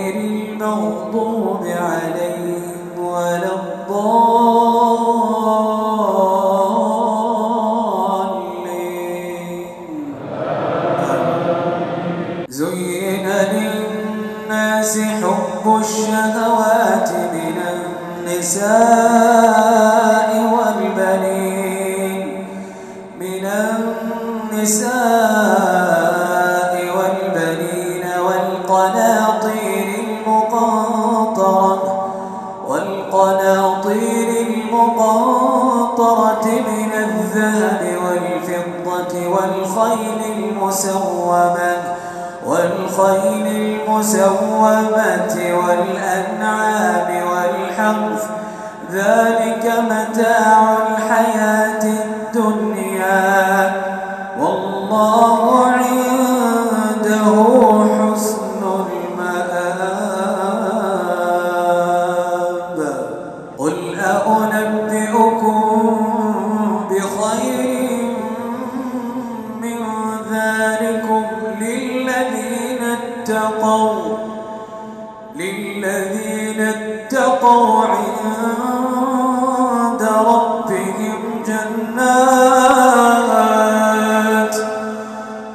غير المغضوب عليهم ولا الضالين. زين للناس حب الشهوات من النساء والبنين. من النساء والبنين والقناطير والقناطير المقنطرة من الذهب والفضة والخيل المسومة والخيل المسومة والأنعام والحرث. ذلك متاع الحياة الدنيا. والله اتقوا للذين اتقوا عند ربهم جنات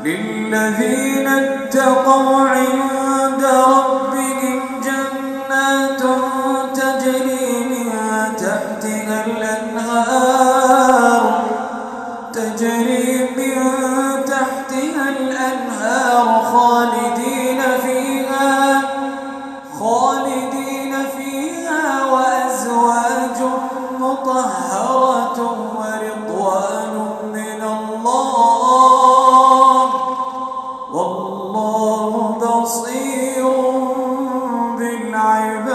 للذين اتقوا عند ربهم جنات تجري من تحتها الأنهار تجري من تحتها الأنهار خالد fire.